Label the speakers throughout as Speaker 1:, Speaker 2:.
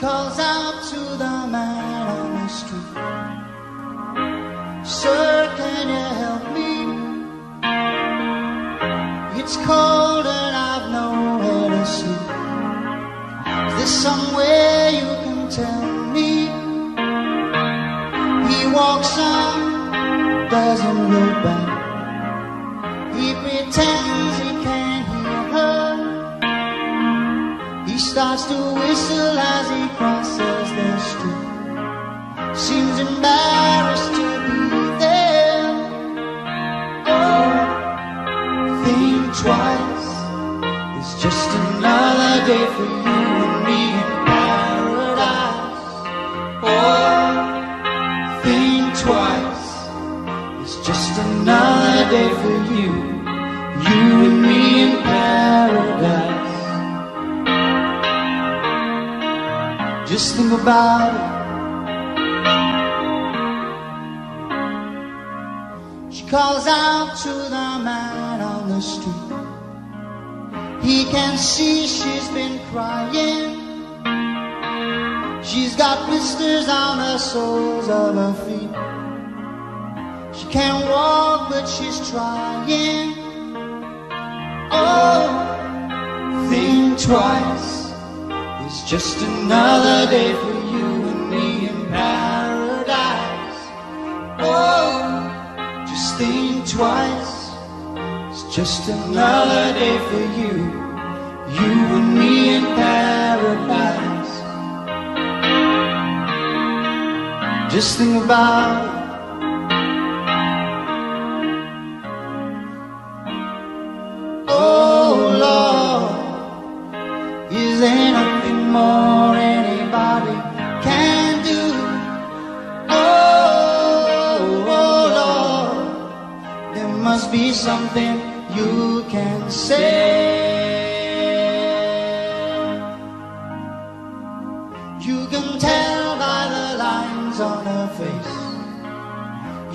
Speaker 1: calls out to the man on the street. Sir, can you help me? It's cold and I've nowhere to sleep. Is there somewhere you can tell me? He walks on, doesn't look back. Starts to whistle as he crosses the street. Seems embarrassed About it. She calls out to the man on the street. He can see she's been crying. She's got blisters on the soles of her feet. She can't walk, but she's trying. Oh, think twice. Just another day for you and me in paradise. Oh, just think twice. It's just another day for you, you and me in paradise. Just think about be something you can say. You can tell by the lines on her face.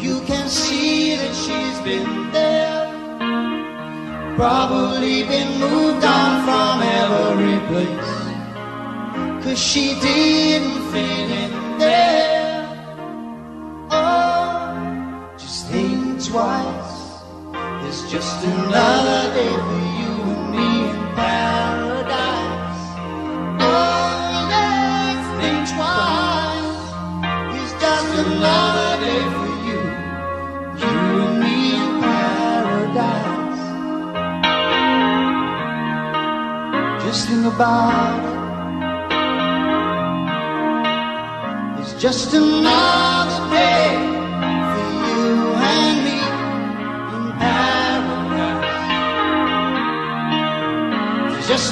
Speaker 1: You can see that she's been there. Probably been moved on from every place. Cause she didn't fit in there. Oh, just think twice. Just another day for you and me in paradise. Oh, let's think twice. It's just another day for you, you and me in paradise. Just think about it. It's just another day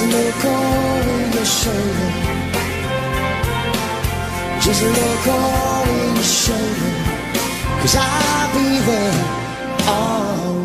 Speaker 1: Look over your shoulder. Just look over your shoulder. Cause I'll be there all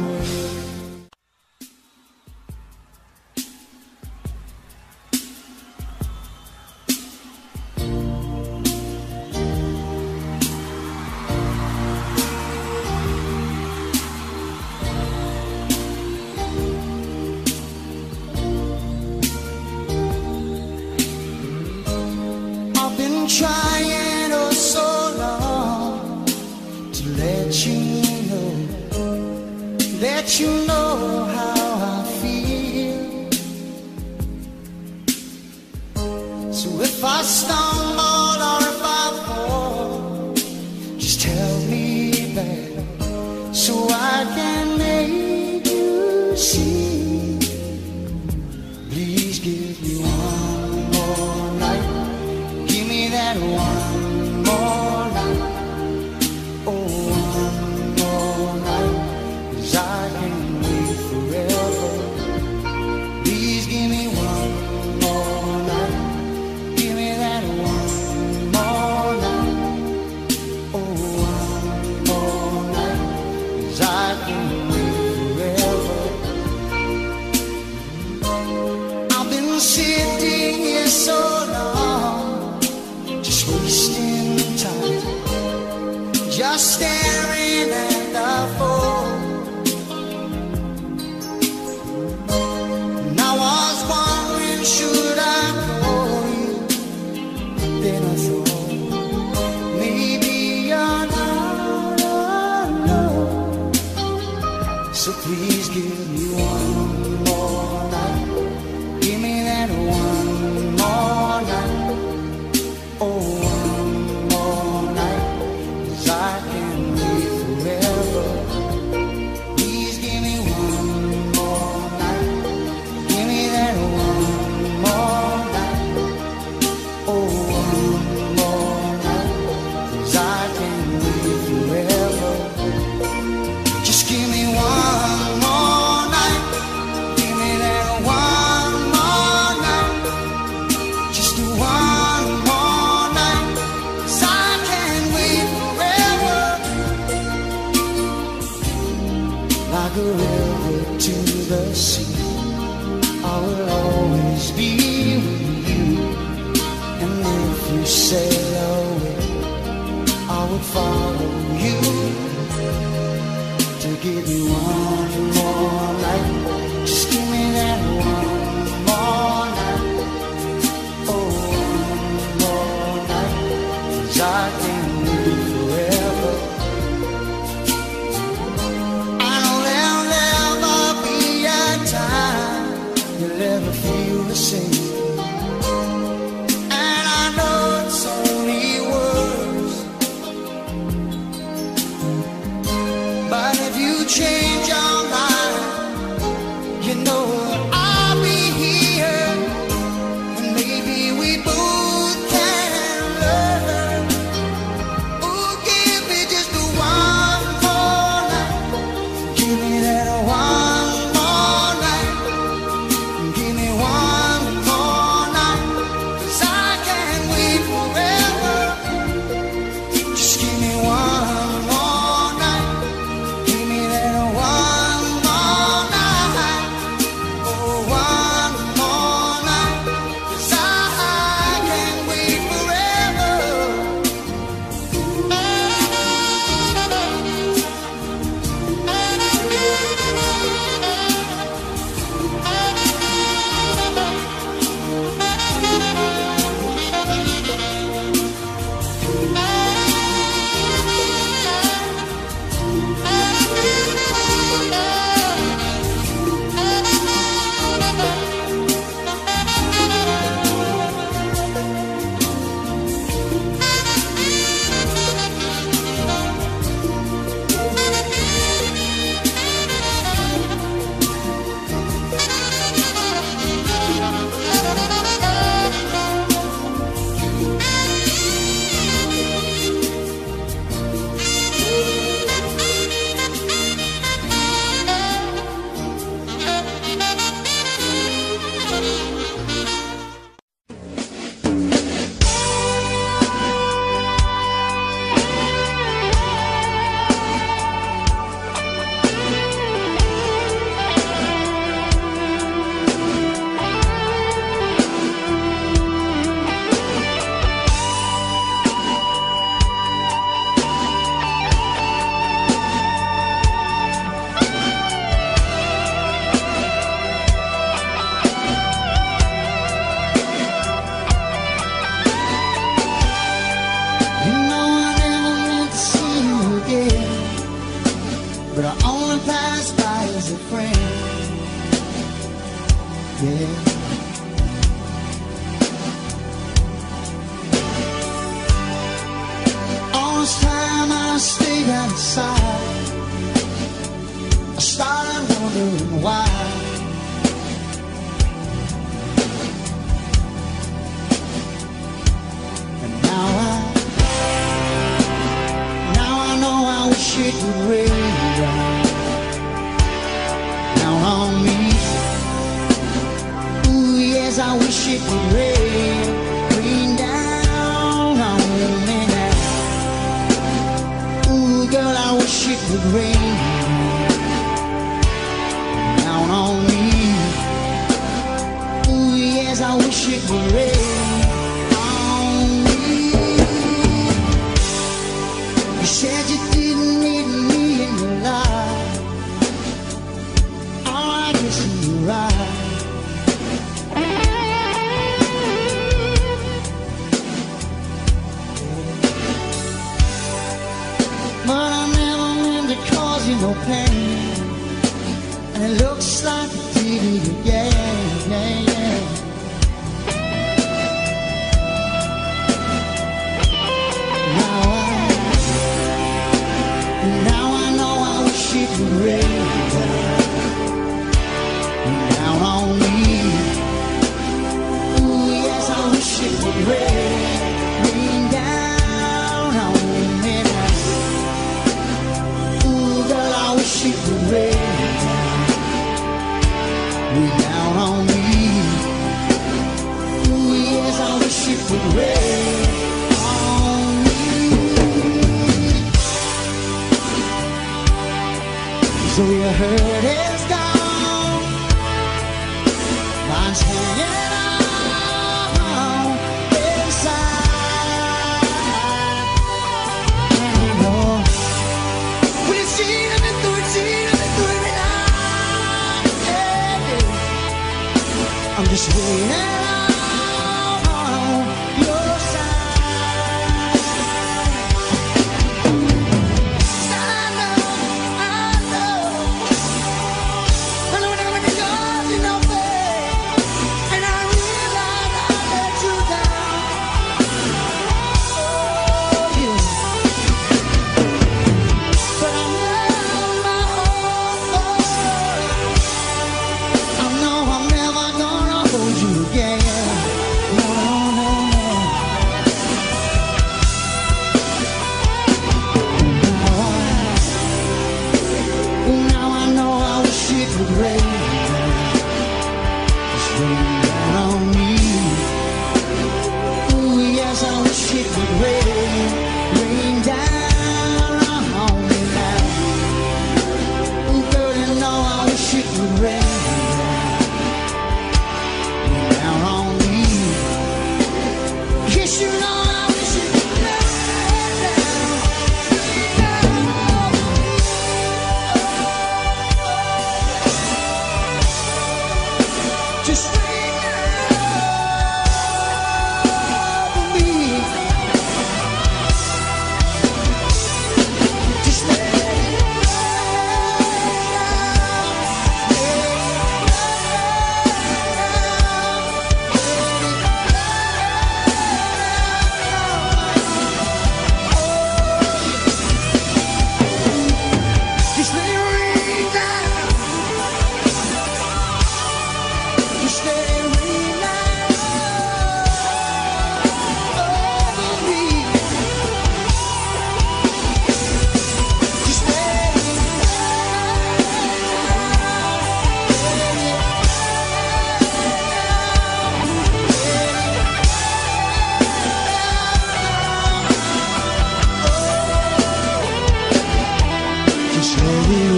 Speaker 1: It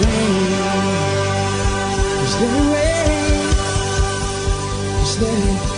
Speaker 1: rain. It rain.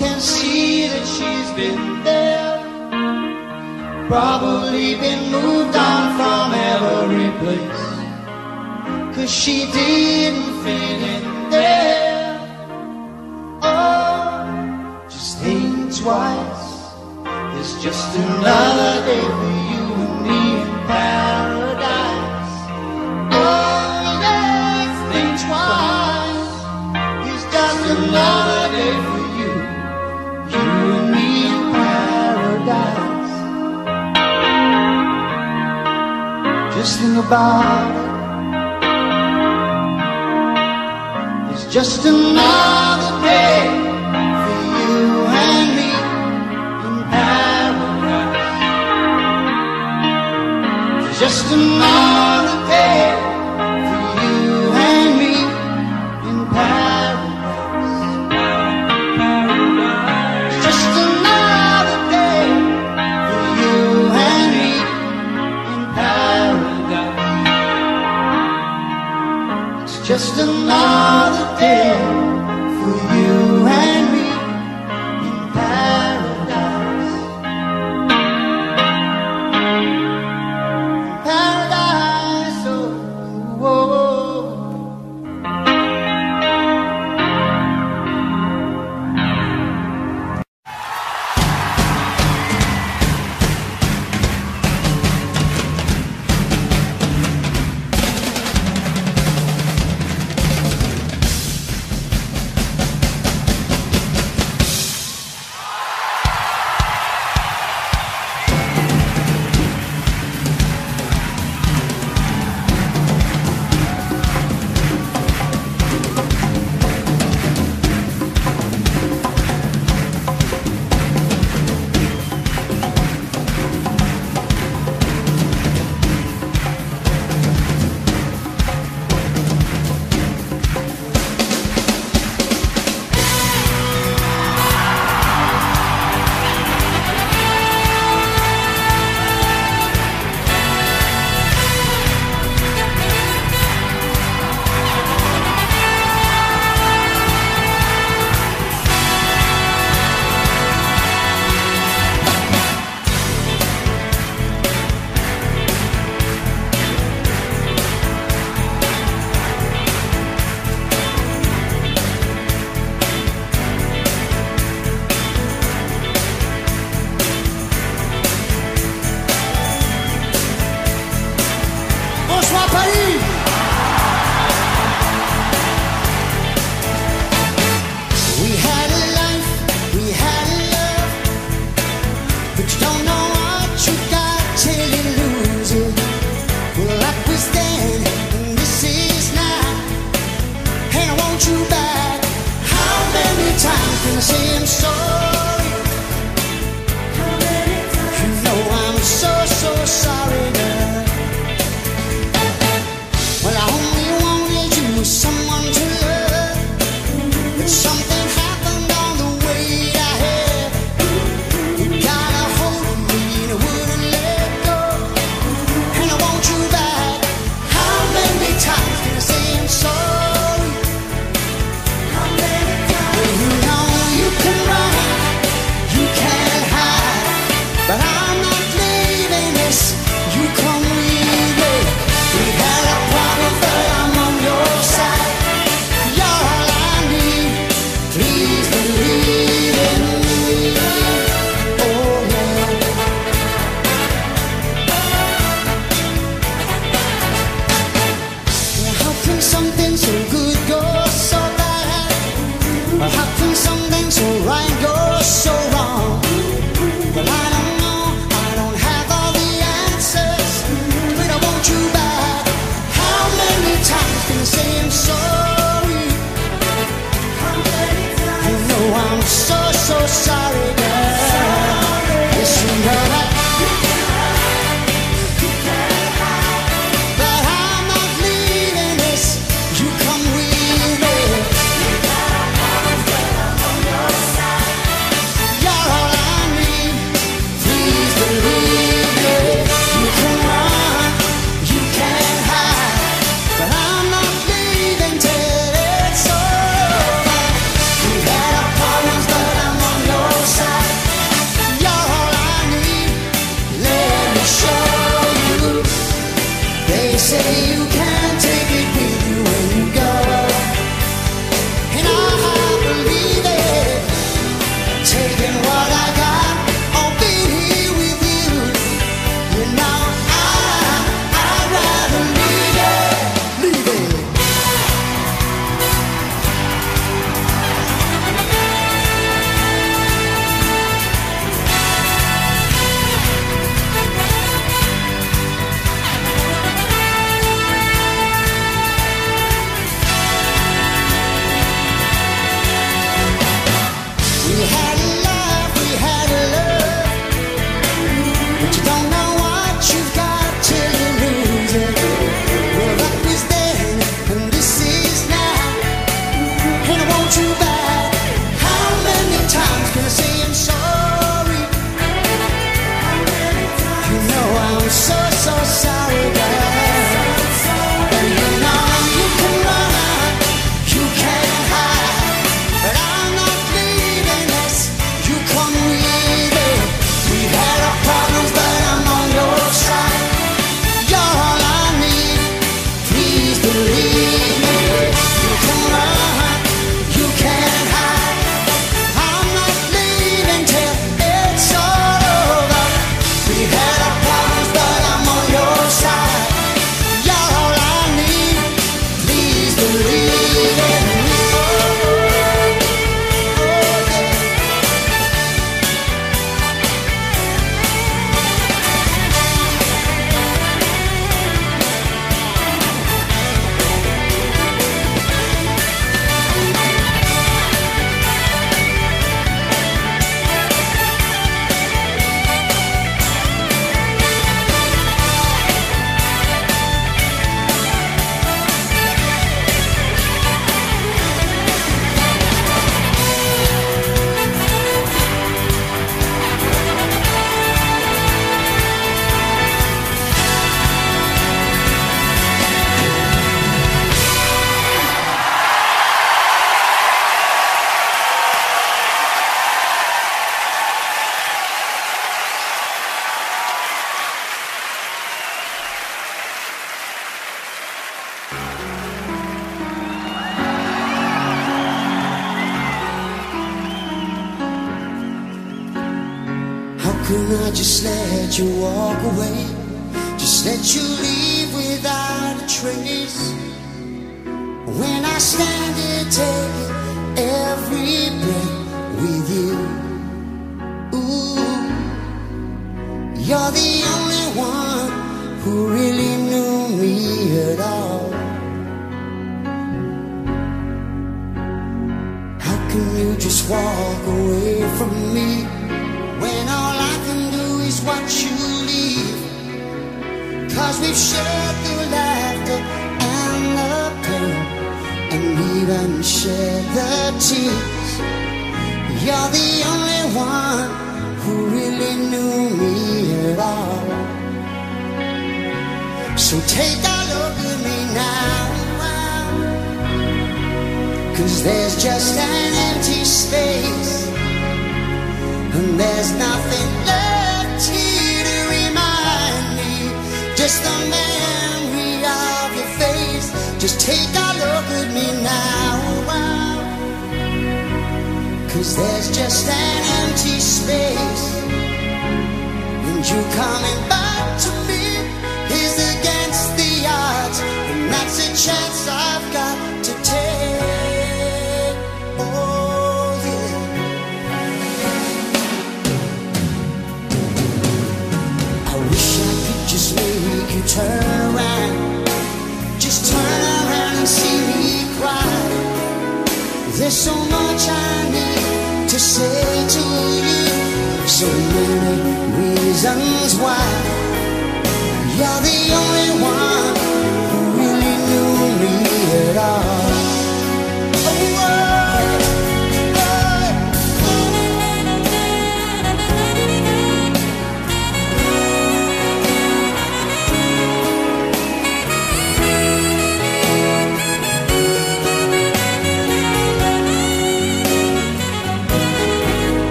Speaker 1: can see that she's been there. Probably been moved on from every place. Cause she didn't fit in there. Oh, just think twice. It's just another day for you and me and Pat. something about is just another day. Yeah.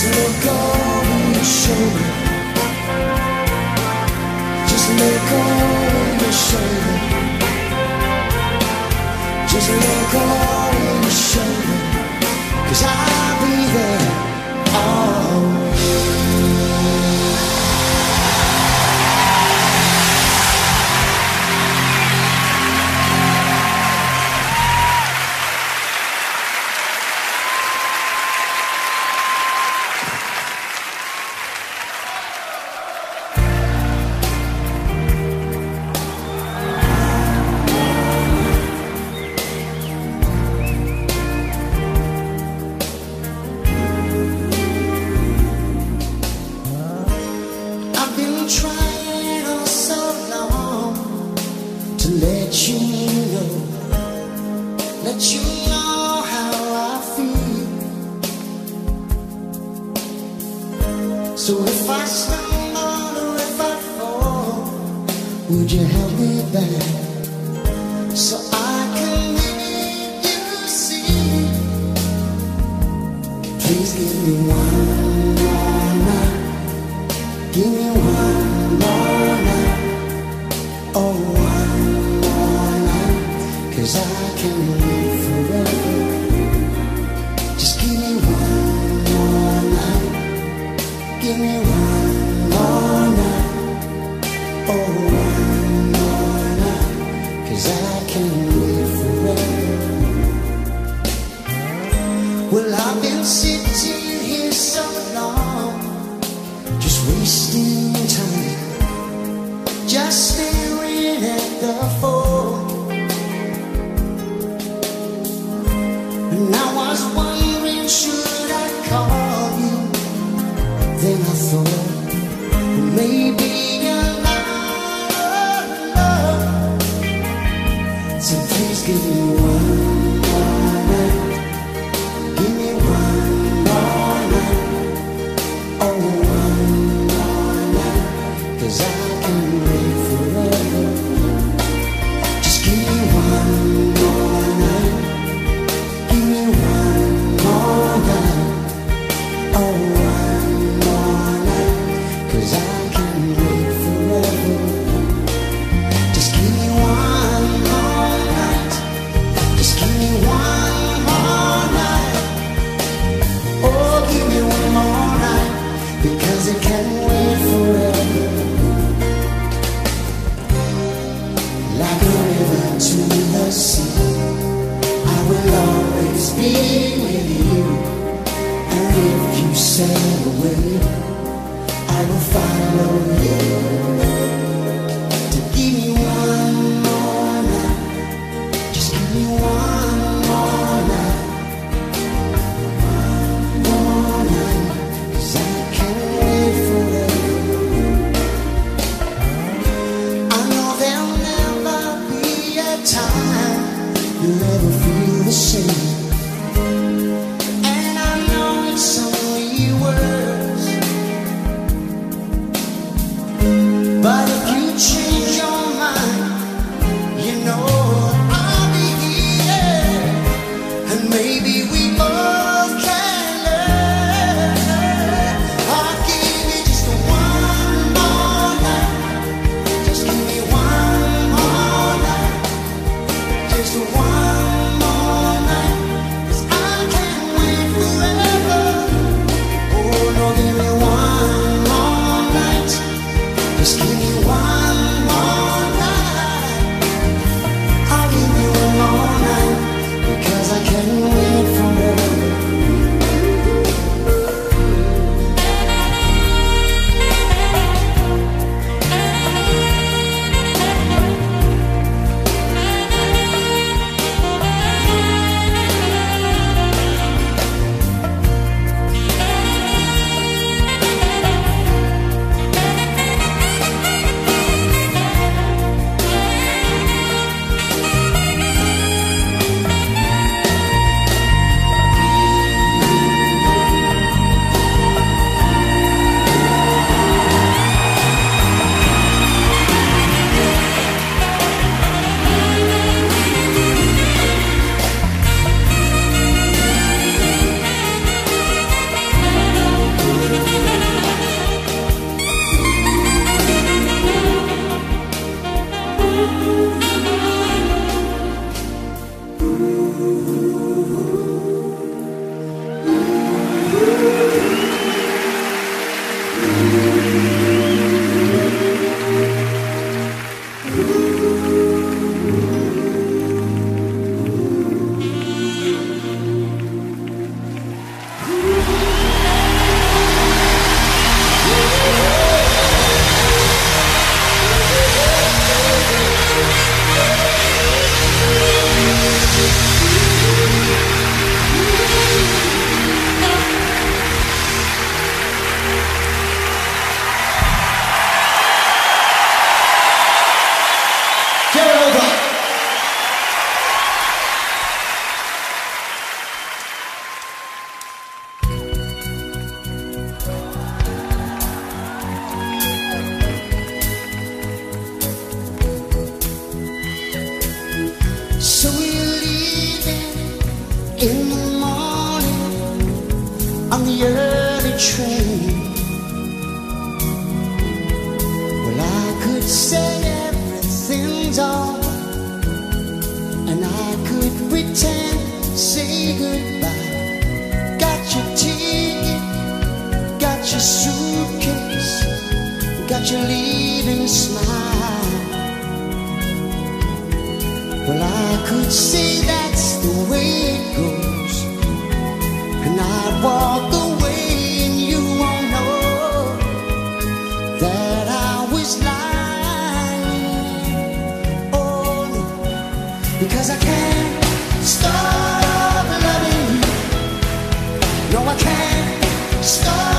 Speaker 1: Just look over your shoulder. Just look over your shoulder. Just look over your shoulder. I'll be there No, I can't stop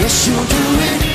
Speaker 1: Yes, you'll do it.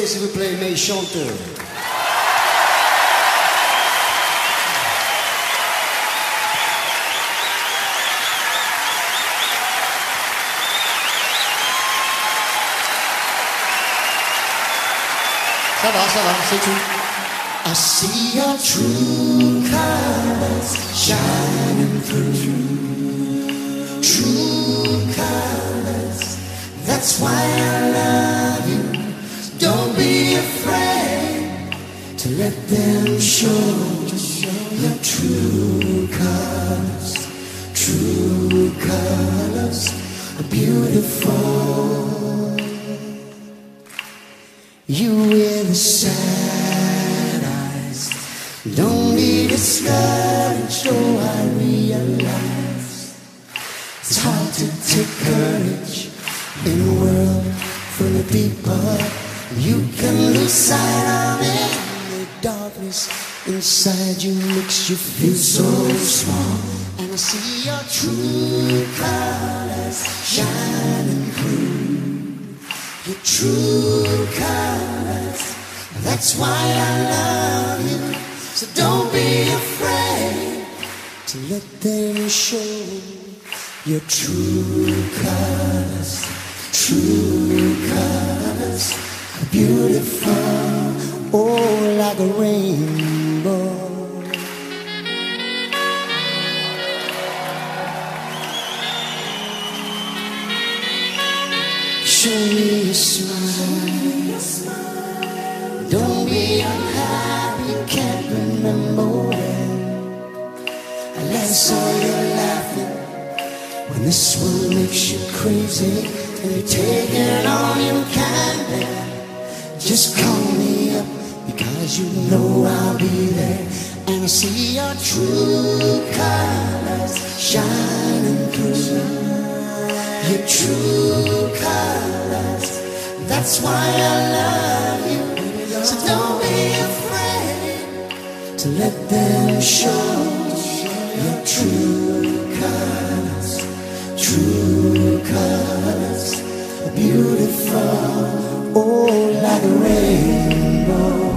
Speaker 1: Applaudissez s'il vous plaît mes chanteurs. Ça va, ça va, c'est tout. I see your true colors shining through. True colors, that's why I love let them show your true colors. True colors beautiful. You the sad eyes. Don't be discouraged, oh, I realize it's hard to take courage in a world full of people. You can lose sight of it. Darkness inside you makes you feel so small. And I see your true colors shining through your true colors. That's why I love you. So don't be afraid to let them show your true colors. True colors beautiful, oh, like a rainbow. Show me a smile. Don't be unhappy, can't remember when. I last saw you laughing when this world makes you crazy and you're taking all you can bear. Just call me up because you know I'll be there. And see your true colors shining through your true colors. That's why I love you. So don't be afraid to let them show your true colors. True colors beautiful, oh, like a rainbow.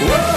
Speaker 1: Whoa!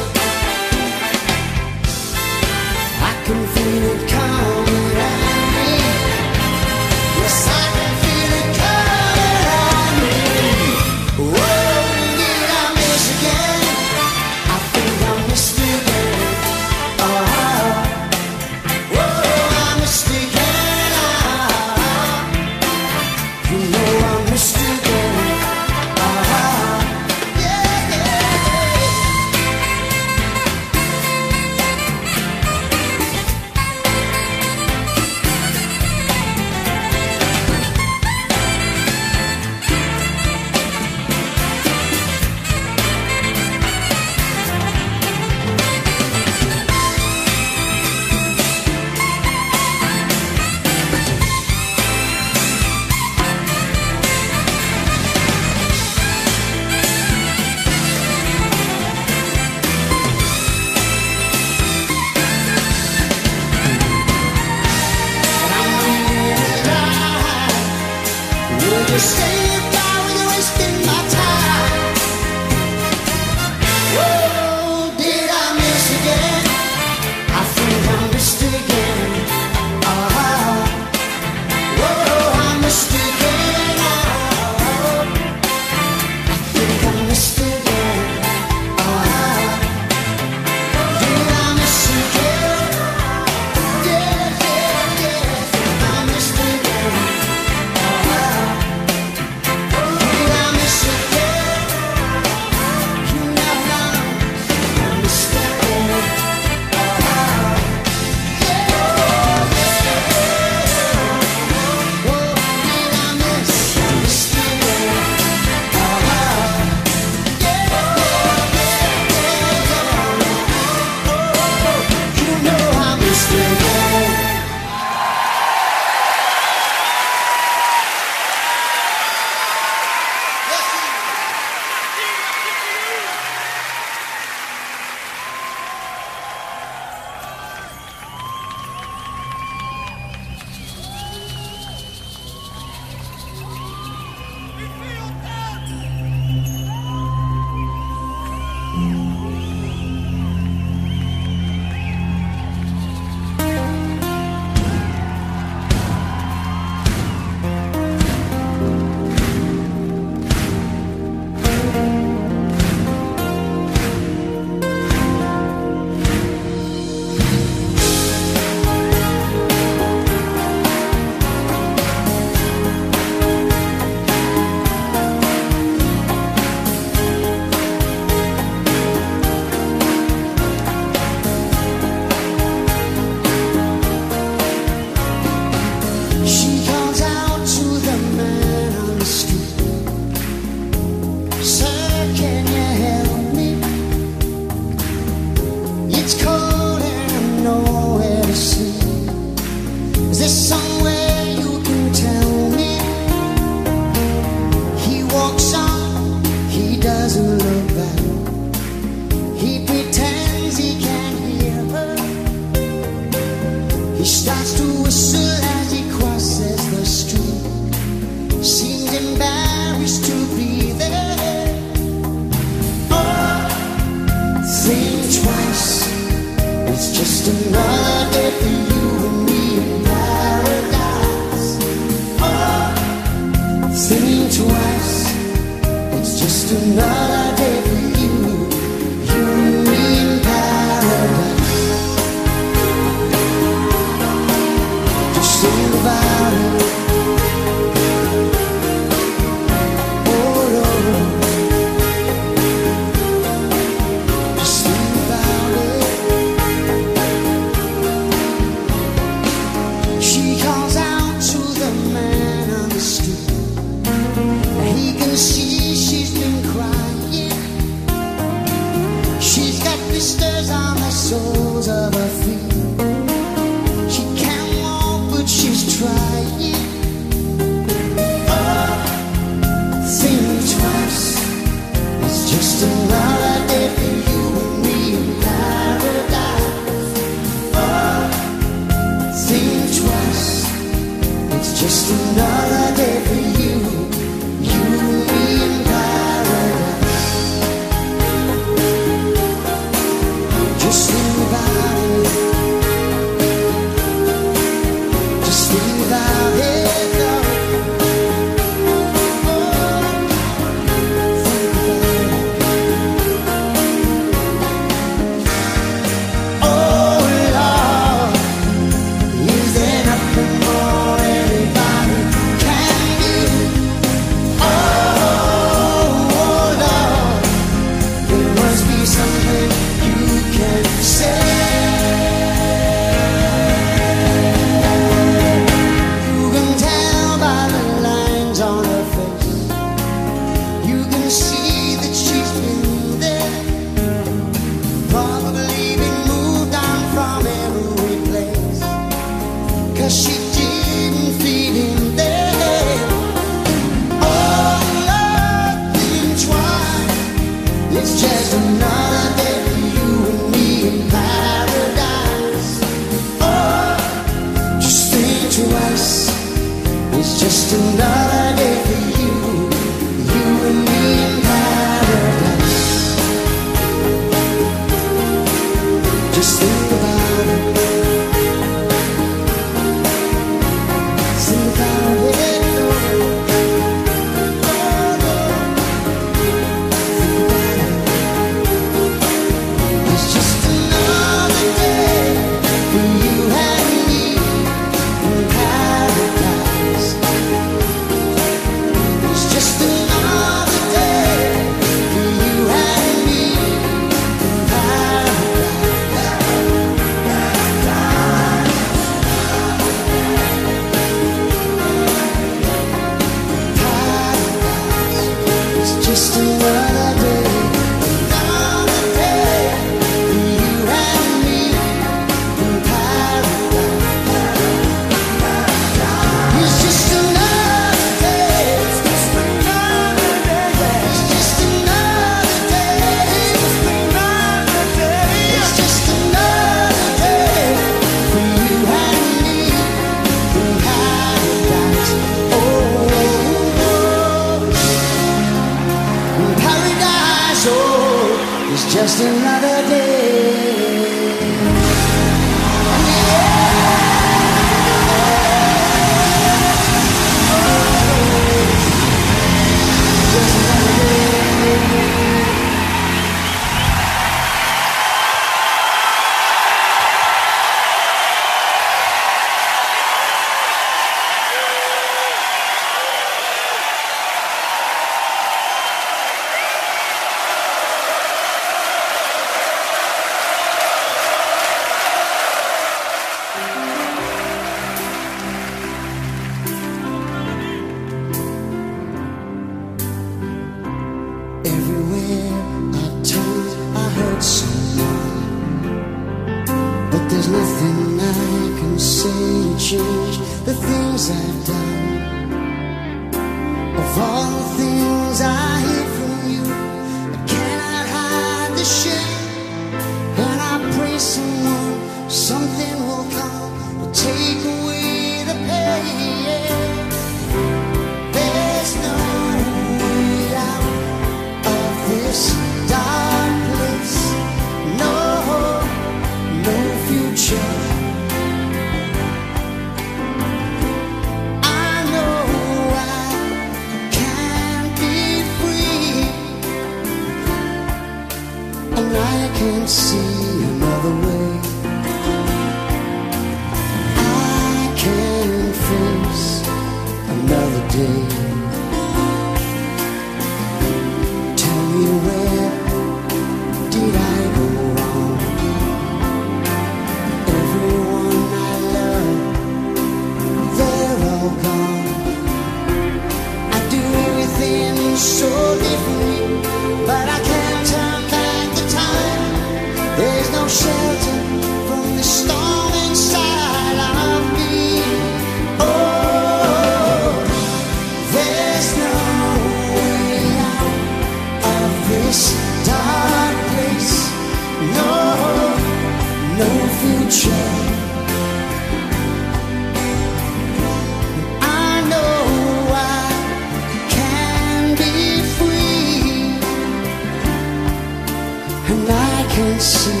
Speaker 1: and I can see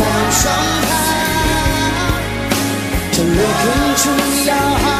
Speaker 2: Find somehow.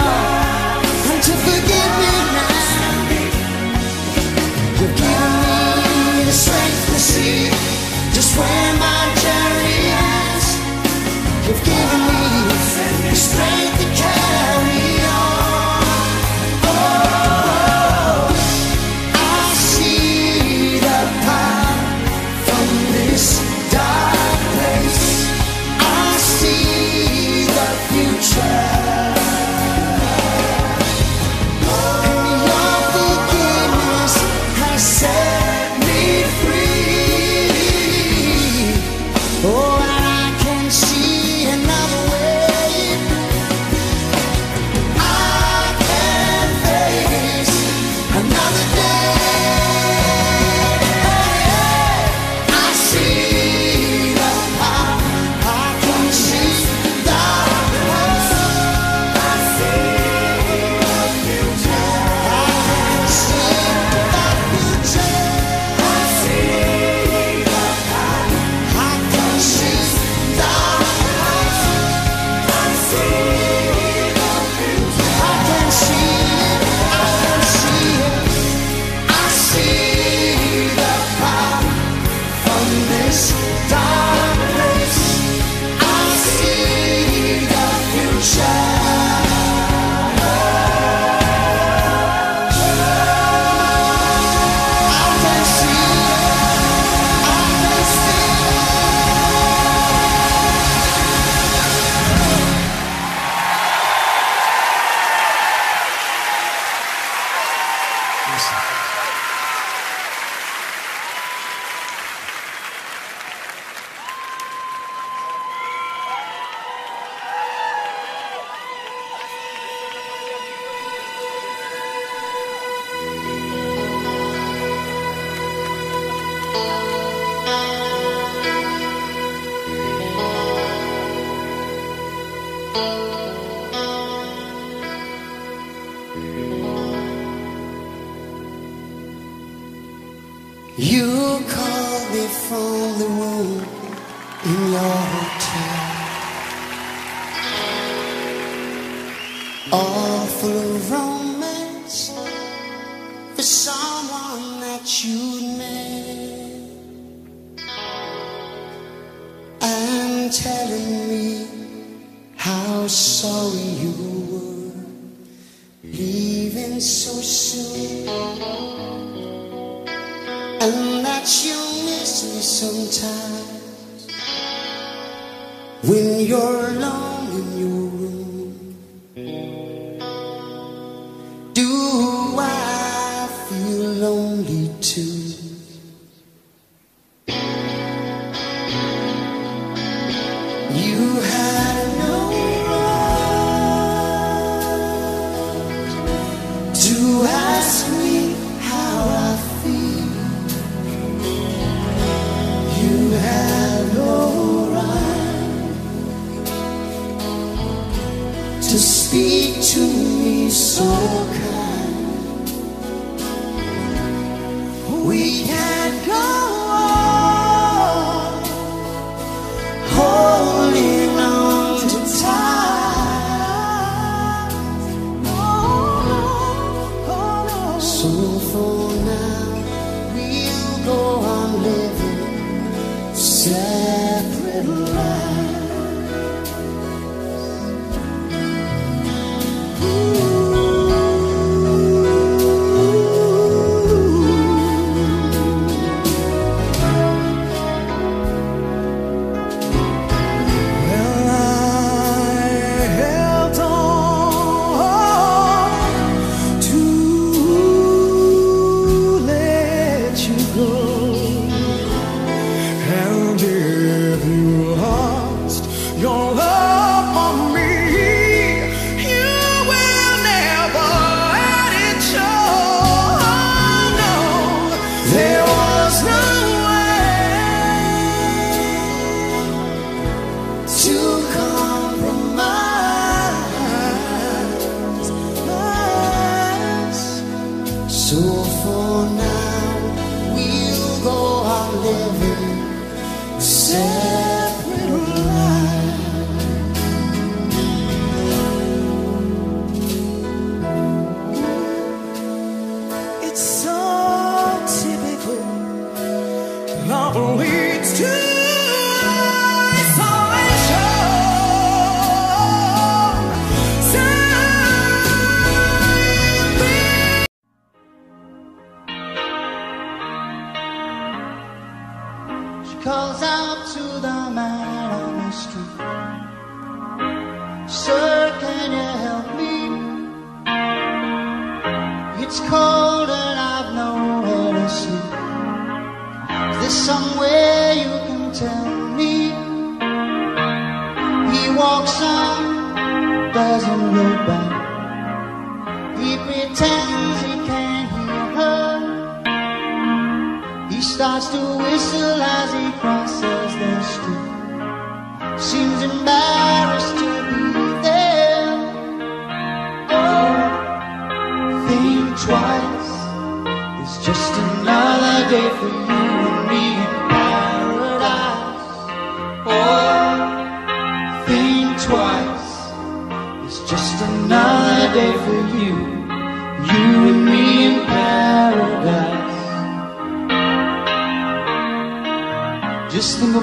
Speaker 2: telling me how sorry you were leaving so soon and that you miss me sometimes when you're alone.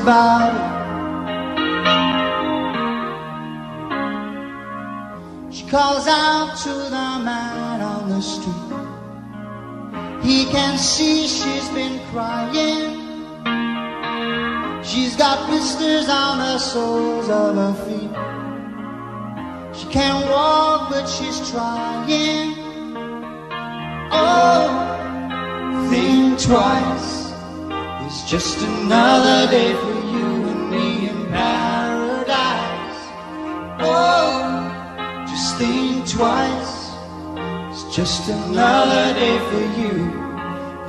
Speaker 1: about it. She calls out to the man on the street. He can see she's been crying. She's got blisters on the soles of her feet. She can't walk, but she's trying. Oh, think twice. It's just another day for think twice. It's just another day for you,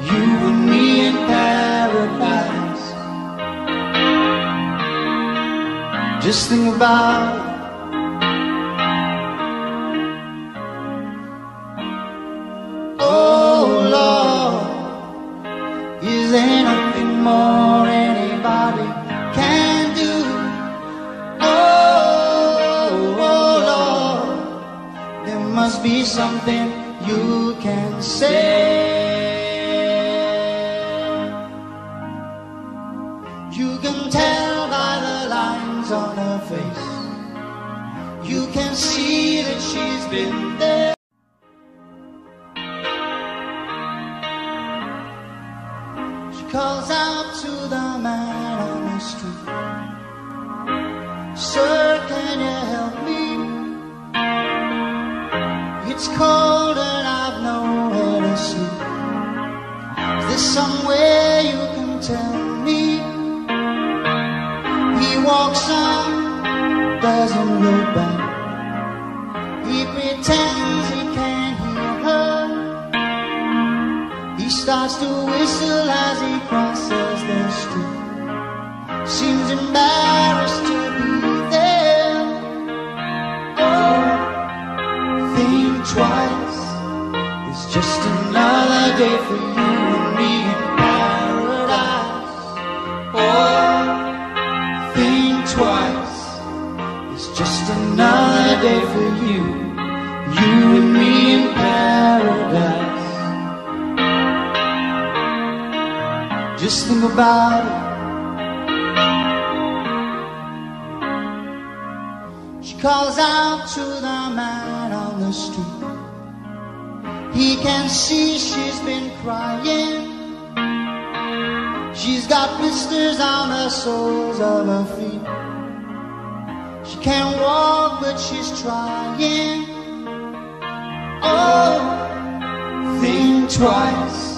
Speaker 1: you and me in paradise. Just think about be something you can say. You can tell by the lines on her face. You can see that she's been there. to whistle as he crosses the street. Seems embarrassed. about it. She calls out to the man on the street. He can see she's been crying. She's got blisters on the soles of her feet. She can't walk, but she's trying. Oh, think twice.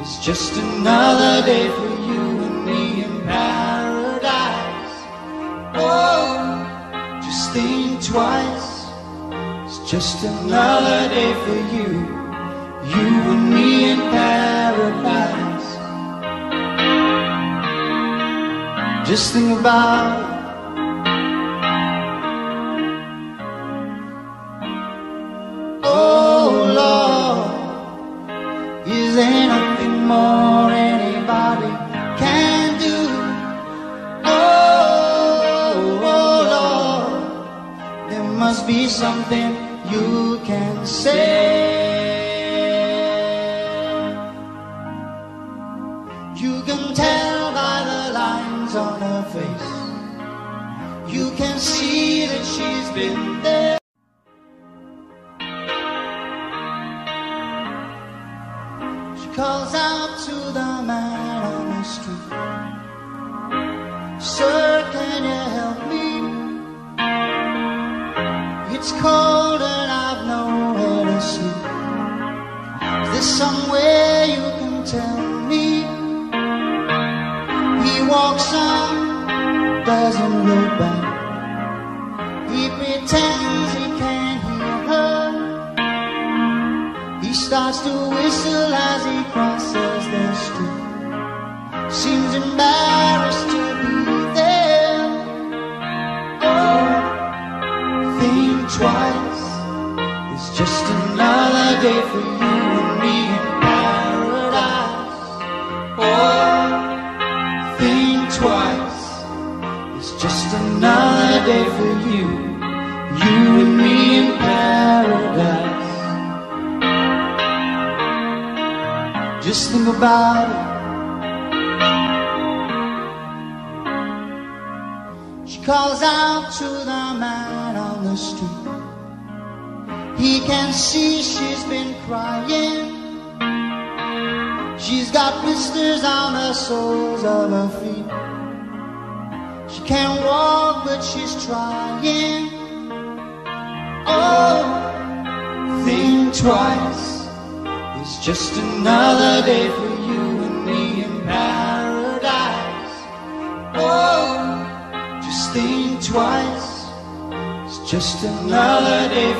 Speaker 1: It's just another day for think twice. It's just another day for you, you and me in paradise. Just think about something you can say. You can tell by the lines on her face. You can see that she's been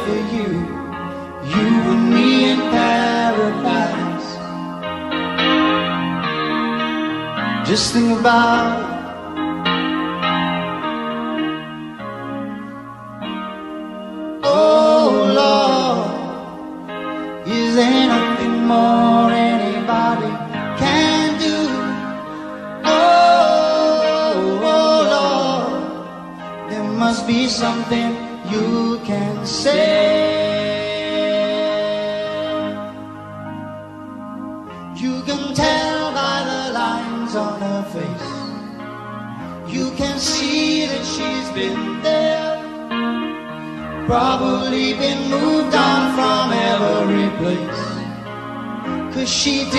Speaker 1: for you, you and me in paradise. Just think about the sheep